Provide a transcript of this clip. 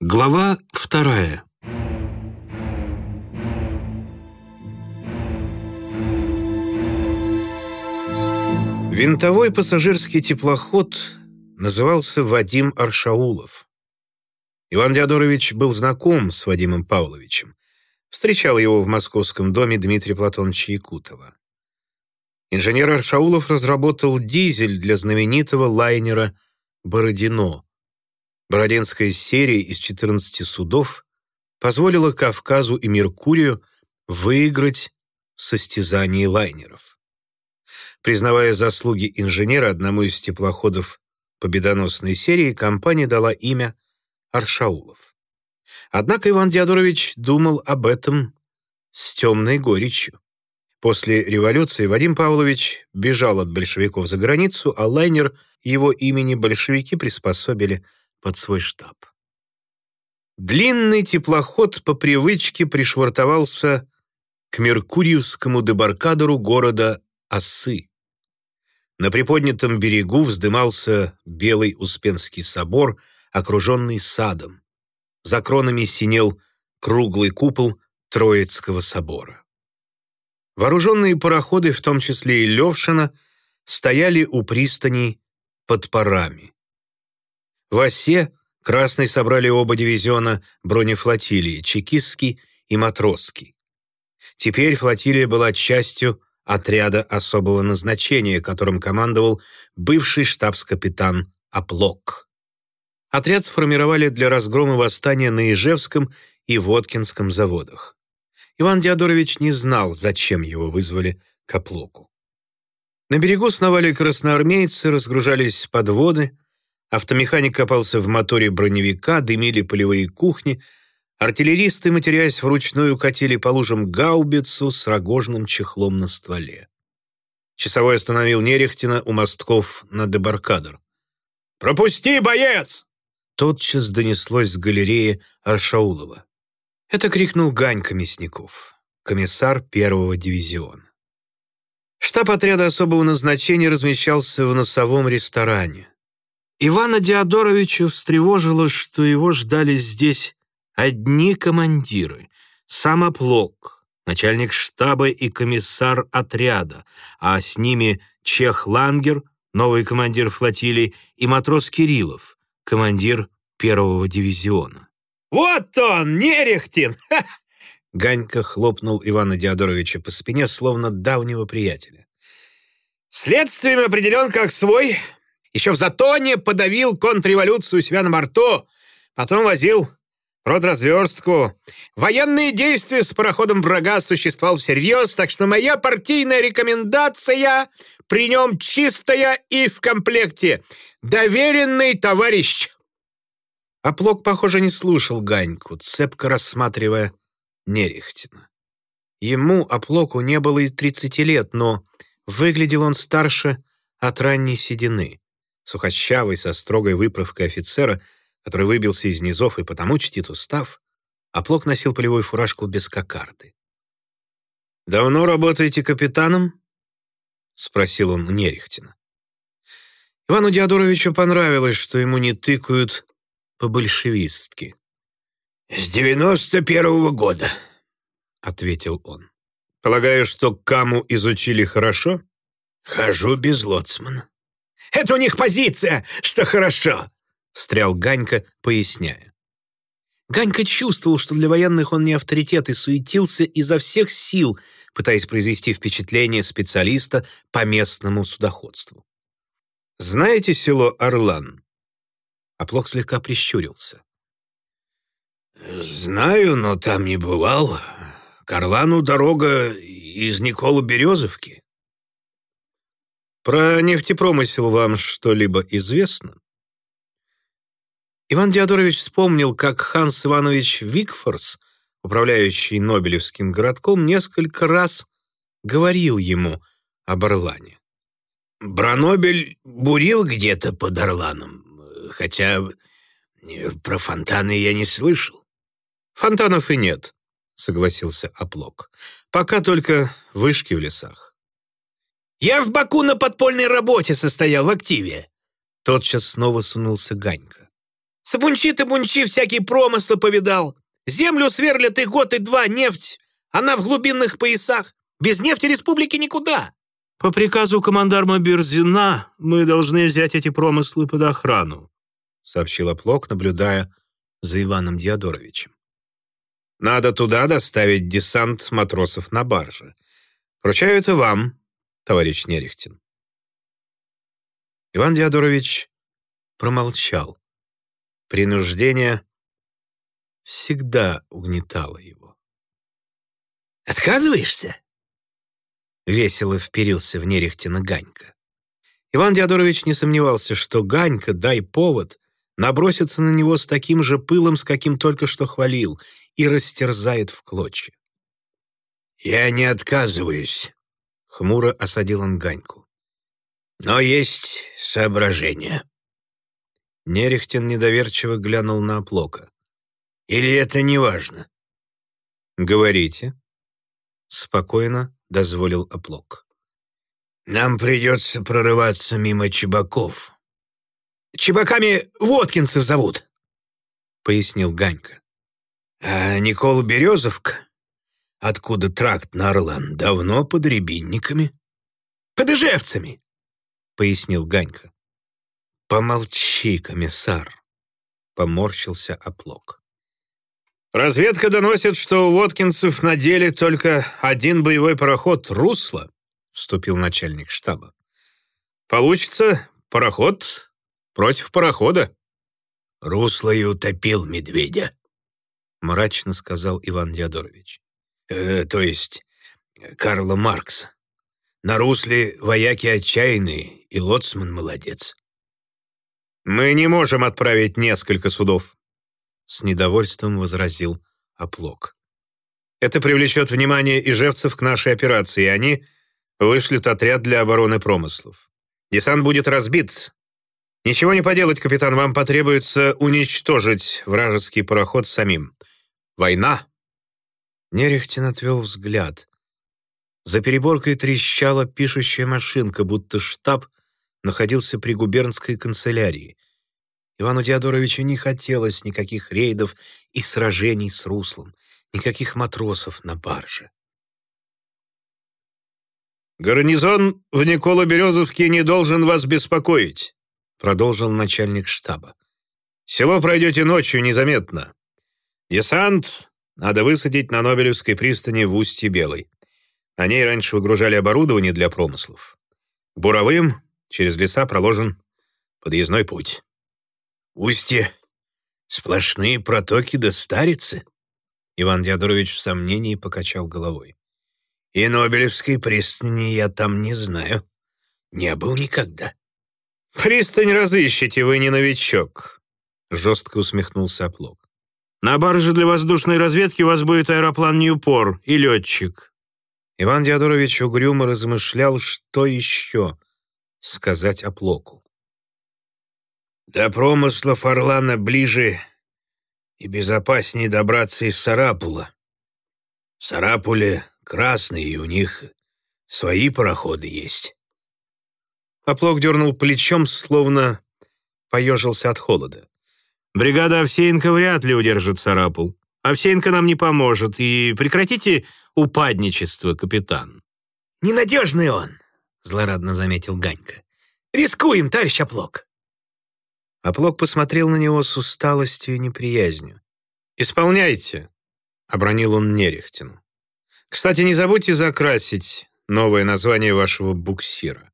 Глава вторая. Винтовой пассажирский теплоход назывался Вадим Аршаулов. Иван Диадорович был знаком с Вадимом Павловичем. Встречал его в московском доме Дмитрия Платоновича Якутова. Инженер Аршаулов разработал дизель для знаменитого лайнера «Бородино». Бородинская серия из 14 судов позволила Кавказу и Меркурию выиграть в состязании лайнеров. Признавая заслуги инженера одному из теплоходов победоносной серии, компания дала имя Аршаулов. Однако Иван Диадорович думал об этом с темной горечью. После революции Вадим Павлович бежал от большевиков за границу, а лайнер его имени большевики приспособили под свой штаб. Длинный теплоход по привычке пришвартовался к Меркурьевскому дебаркадеру города Осы. На приподнятом берегу вздымался Белый Успенский собор, окруженный садом. За кронами синел круглый купол Троицкого собора. Вооруженные пароходы, в том числе и Левшина, стояли у пристани под парами. В осе красные собрали оба дивизиона бронефлотилии, чекистский и матросский. Теперь флотилия была частью отряда особого назначения, которым командовал бывший штабс-капитан Аплок. Отряд сформировали для разгрома восстания на Ижевском и Воткинском заводах. Иван Диадорович не знал, зачем его вызвали к оплоку. На берегу сновали красноармейцы, разгружались подводы, автомеханик копался в моторе броневика, дымили полевые кухни, артиллеристы, матерясь вручную, катили по лужам гаубицу с рогожным чехлом на стволе. Часовой остановил Нерехтина у мостков на дебаркадер. «Пропусти, боец!» Тотчас донеслось с галереи Аршаулова. Это крикнул Ганька Мясников, комиссар первого дивизиона. Штаб отряда особого назначения размещался в носовом ресторане. Ивана Диадоровича встревожило, что его ждали здесь одни командиры, сам Оплок, начальник штаба и комиссар отряда, а с ними Чех Лангер, новый командир флотилии, и матрос Кириллов, командир первого дивизиона. «Вот он, Нерехтин!» Ганька хлопнул Ивана Диадоровича по спине, словно давнего приятеля. «Следствием определен как свой. Еще в Затоне подавил контрреволюцию себя на борту. Потом возил продразверстку. Военные действия с пароходом врага существовал всерьез, так что моя партийная рекомендация при нем чистая и в комплекте. Доверенный товарищ». Оплок, похоже, не слушал Ганьку, цепко рассматривая Нерехтина. Ему, Оплоку, не было и тридцати лет, но выглядел он старше от ранней седины. Сухощавый, со строгой выправкой офицера, который выбился из низов и потому чтит устав, Оплок носил полевую фуражку без кокарды. «Давно работаете капитаном?» — спросил он Нерехтина. Ивану Диадоровичу понравилось, что ему не тыкают по-большевистски. «С девяносто первого года», — ответил он. «Полагаю, что Каму изучили хорошо?» «Хожу без лоцмана». «Это у них позиция, что хорошо», — встрял Ганька, поясняя. Ганька чувствовал, что для военных он не авторитет и суетился изо всех сил, пытаясь произвести впечатление специалиста по местному судоходству. «Знаете село Орлан?» Оплох слегка прищурился. «Знаю, но там не бывал. К Орлану дорога из Никола-Березовки». «Про нефтепромысел вам что-либо известно?» Иван Диадорович вспомнил, как Ханс Иванович Викфорс, управляющий Нобелевским городком, несколько раз говорил ему об Орлане. «Бранобель бурил где-то под Орланом хотя э, про фонтаны я не слышал». «Фонтанов и нет», — согласился Оплок. «Пока только вышки в лесах». «Я в Баку на подпольной работе состоял в активе». Тотчас снова сунулся Ганька. Сабунчи ты бунчи всякие промыслы повидал. Землю сверлят и год, и два, нефть. Она в глубинных поясах. Без нефти республики никуда. По приказу командарма Берзина мы должны взять эти промыслы под охрану, сообщил Оплок, наблюдая за Иваном Диадоровичем. Надо туда доставить десант матросов на барже. Поручаю это вам, товарищ Нерехтин. Иван Диадорович промолчал. Принуждение всегда угнетало его. «Отказываешься?» Весело вперился в Нерехтина Ганька. Иван Диадорович не сомневался, что Ганька, дай повод, набросится на него с таким же пылом, с каким только что хвалил, и растерзает в клочья. «Я не отказываюсь», — хмуро осадил он Ганьку. «Но есть соображения». Нерехтин недоверчиво глянул на оплока. «Или это не важно?» «Говорите». Спокойно дозволил оплок. «Нам придется прорываться мимо чебаков». «Чебаками Воткинцев зовут», — пояснил Ганька. «А Никола Березовка, откуда тракт на Орлан, давно под рябинниками». «Под ижевцами», — пояснил Ганька. «Помолчи, комиссар», — поморщился оплок. «Разведка доносит, что у Воткинцев на деле только один боевой пароход «Русло», — вступил начальник штаба. «Получится пароход против парохода». «Русло и утопил медведя», — мрачно сказал Иван Ядорович. «Э, «То есть Карла Маркса. На русле вояки отчаянные, и лоцман молодец». «Мы не можем отправить несколько судов», — с недовольством возразил Оплок. «Это привлечет внимание ижевцев к нашей операции, и они вышлют отряд для обороны промыслов. Десант будет разбит. Ничего не поделать, капитан, вам потребуется уничтожить вражеский пароход самим. Война!» Нерехтин отвел взгляд. За переборкой трещала пишущая машинка, будто штаб находился при губернской канцелярии. Ивану Диадоровичу не хотелось никаких рейдов и сражений с руслом, никаких матросов на барже. «Гарнизон в Никола-Березовке не должен вас беспокоить», продолжил начальник штаба. «Село пройдете ночью незаметно. Десант надо высадить на Нобелевской пристани в устье Белой. На ней раньше выгружали оборудование для промыслов. Буровым Через леса проложен подъездной путь. Устье сплошные протоки до старицы. Иван Диадорович в сомнении покачал головой. И Нобелевской пристани я там не знаю. Не был никогда. «Пристань разыщите, вы не новичок», — жестко усмехнулся Оплок. «На барже для воздушной разведки у вас будет аэроплан Ньюпор и летчик». Иван Диадорович угрюмо размышлял, что еще сказать о Плоку. До промыслов Орлана ближе и безопаснее добраться из Сарапула. В Сарапуле красные, и у них свои пароходы есть. Оплок дернул плечом, словно поежился от холода. «Бригада Овсеенко вряд ли удержит Сарапул. Овсеенко нам не поможет, и прекратите упадничество, капитан». «Ненадежный он», злорадно заметил Ганька. «Рискуем, товарищ Оплок!» Оплок посмотрел на него с усталостью и неприязнью. «Исполняйте!» — обронил он Нерехтину. «Кстати, не забудьте закрасить новое название вашего буксира».